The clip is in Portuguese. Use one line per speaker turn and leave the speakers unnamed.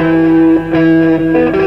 Música